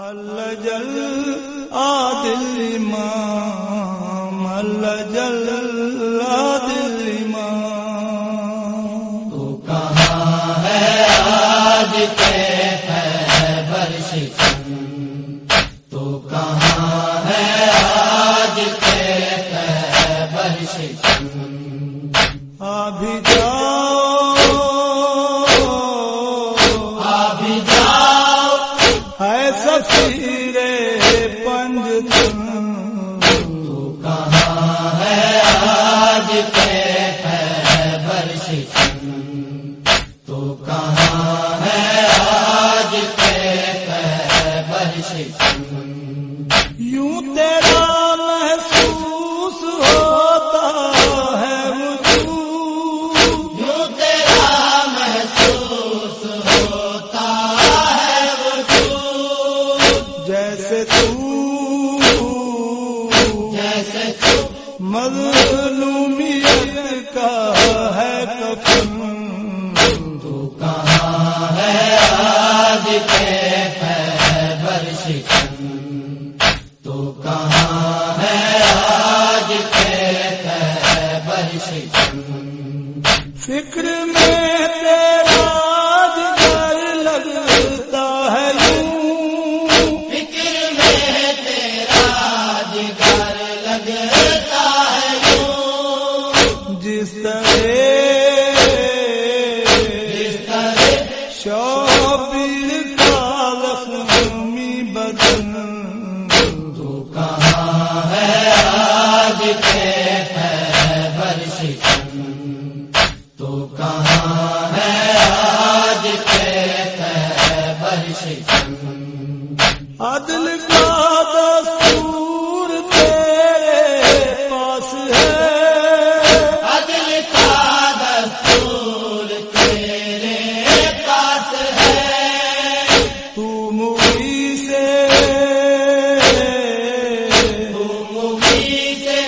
اللہ جل عادل امام اللہ جل عادل امام۔ تو کہاں ہے آج کے ہے برش تو کہاں ہے آج کے ہے برش ابھی پنج مظلومیت کا ہے کفن۔ تو کہاں ہے آج کے ہے برش تو کہاں ہے آج کے ہے برش فکر میں عدل کا دستور تیرے پاس ہے۔ عدل کا دستور تیرے پاس ہے۔ تو مغی سے مغی سے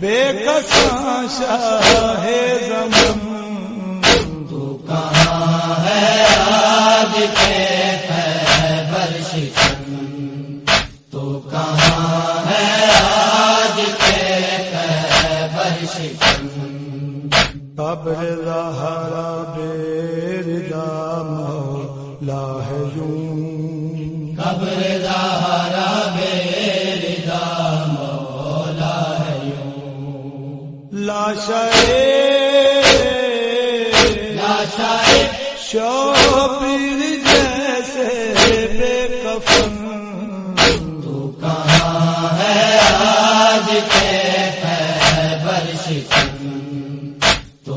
بے کساں شاہ کے ہے برش تو کہاں ہے آج کے قبر زہرا ہے یوں قبر زہرا ہے یوں لاشا لاشا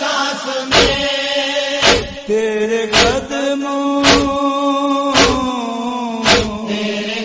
سانس میں تیرے قدموں تیرے